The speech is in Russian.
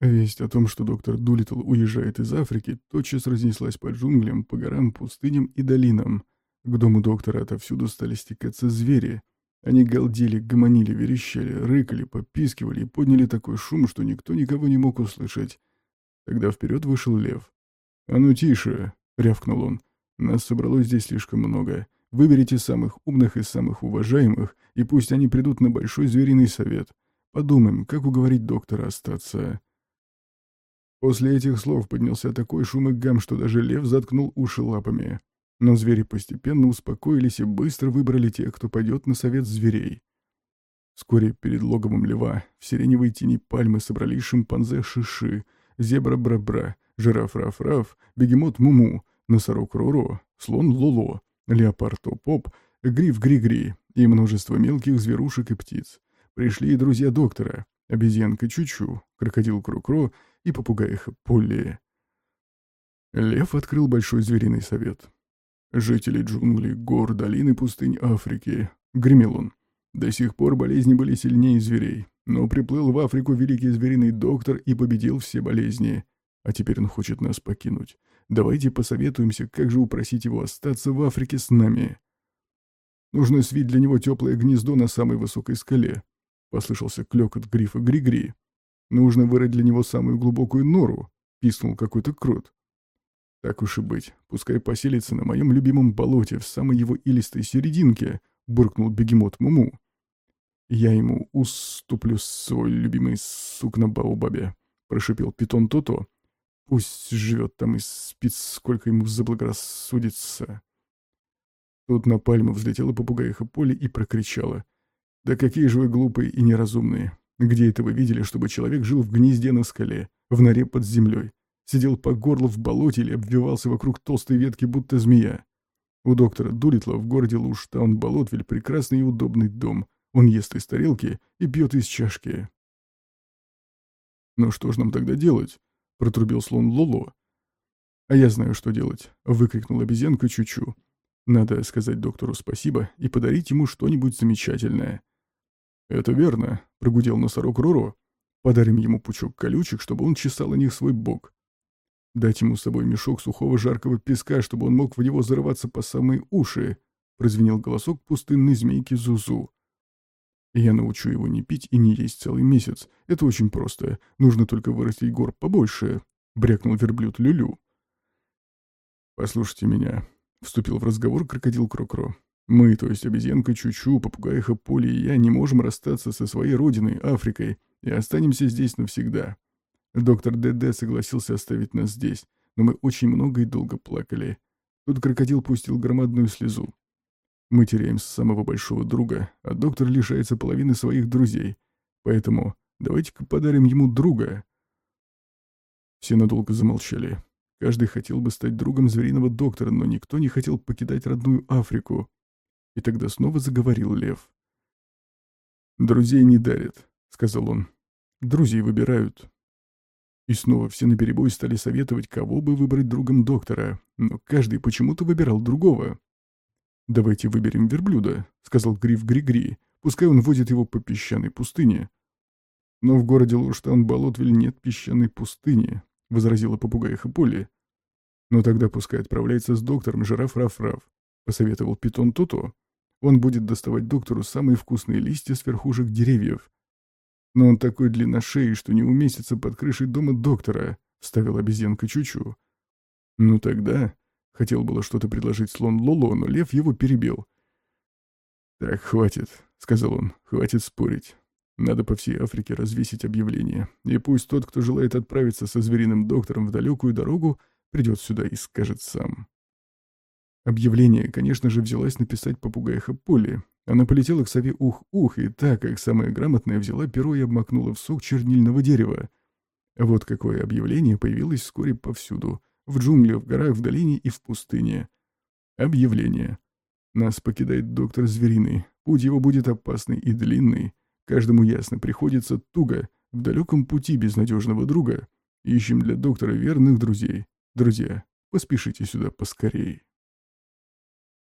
Весть о том, что доктор Дулитл уезжает из Африки, тотчас разнеслась по джунглям, по горам, пустыням и долинам. К дому доктора отовсюду стали стекаться звери. Они галдели, гомонили, верещали, рыкали, попискивали и подняли такой шум, что никто никого не мог услышать. Тогда вперед вышел лев. «А ну тише!» — рявкнул он. «Нас собралось здесь слишком много. Выберите самых умных и самых уважаемых, и пусть они придут на большой звериный совет. Подумаем, как уговорить доктора остаться». После этих слов поднялся такой шум и гам, что даже лев заткнул уши лапами. Но звери постепенно успокоились и быстро выбрали тех, кто пойдет на совет зверей. Вскоре перед логовом льва в сиреневой тени пальмы собрались шимпанзе Шиши, зебра Бра-Бра, жираф Раф-Раф, бегемот Муму, носорог Роро, слон Лоло, леопард Топ-Поп, гриф Гри-Гри и множество мелких зверушек и птиц. Пришли и друзья доктора, обезьянка Чучу, крокодил Крукро и попугаиха Полли. Лев открыл большой звериный совет. «Жители джунглей, гор, долин и пустынь Африки», — гремел он. До сих пор болезни были сильнее зверей, но приплыл в Африку великий звериный доктор и победил все болезни. А теперь он хочет нас покинуть. Давайте посоветуемся, как же упросить его остаться в Африке с нами. Нужно свить для него теплое гнездо на самой высокой скале. Послышался клёкот грифа Гри-Гри. Нужно вырыть для него самую глубокую нору, писнул какой-то крот. Так уж и быть, пускай поселится на моем любимом болоте в самой его илистой серединке, буркнул бегемот Муму. Я ему уступлю свой любимый сук на Баобабе, прошипел питон Тото. Пусть живет там и спит, сколько ему заблагорассудится. Тут на пальму взлетела попугаиха Поли и прокричала. «Да какие же вы глупые и неразумные! Где это вы видели, чтобы человек жил в гнезде на скале, в норе под землей, сидел по горло в болоте или обвивался вокруг толстой ветки, будто змея? У доктора Дулитла в городе Луштаун-Болотвиль прекрасный и удобный дом. Он ест из тарелки и пьет из чашки. «Ну что ж нам тогда делать?» — протрубил слон Лоло. «А я знаю, что делать», — выкрикнул обезьянка Чучу. «Надо сказать доктору спасибо и подарить ему что-нибудь замечательное». «Это верно», — прогудел носорог Роро. «Подарим ему пучок колючек, чтобы он чесал о них свой бок. Дать ему с собой мешок сухого жаркого песка, чтобы он мог в него зарываться по самые уши», — прозвенел голосок пустынной змейки Зузу. «Я научу его не пить и не есть целый месяц. Это очень просто. Нужно только вырастить гор побольше», — брякнул верблюд Люлю. «Послушайте меня», — вступил в разговор крокодил Крокро. Мы, то есть обезьянка Чучу, попугаиха Поли и я, не можем расстаться со своей родиной, Африкой, и останемся здесь навсегда. Доктор ДД согласился оставить нас здесь, но мы очень много и долго плакали. Тут крокодил пустил громадную слезу. Мы теряем самого большого друга, а доктор лишается половины своих друзей. Поэтому давайте-ка подарим ему друга. Все надолго замолчали. Каждый хотел бы стать другом звериного доктора, но никто не хотел покидать родную Африку. И тогда снова заговорил лев. «Друзей не дарят», — сказал он. «Друзей выбирают». И снова все наперебой стали советовать, кого бы выбрать другом доктора, но каждый почему-то выбирал другого. «Давайте выберем верблюда», — сказал Гриф Гри-Гри, «пускай он возит его по песчаной пустыне». «Но в городе Луштан-Болотвиль нет песчаной пустыни», — возразила попугаиха Полли. «Но тогда пускай отправляется с доктором жираф Раф-Раф», — посоветовал питон Тото. Он будет доставать доктору самые вкусные листья с верхушек деревьев. Но он такой длинношеей, что не уместится под крышей дома доктора, — вставил обезьянка Чучу. Ну тогда... Хотел было что-то предложить слон Лоло, но лев его перебил. «Так, хватит», — сказал он, — «хватит спорить. Надо по всей Африке развесить объявление, и пусть тот, кто желает отправиться со звериным доктором в далекую дорогу, придет сюда и скажет сам». Объявление, конечно же, взялась написать попугайха Полли. Она полетела к сове ух-ух, и так, как самая грамотная, взяла перо и обмакнула в сок чернильного дерева. Вот какое объявление появилось вскоре повсюду. В джунглях, в горах, в долине и в пустыне. Объявление. Нас покидает доктор Звериный. Путь его будет опасный и длинный. Каждому ясно, приходится туго. В далеком пути безнадежного друга. Ищем для доктора верных друзей. Друзья, поспешите сюда поскорей.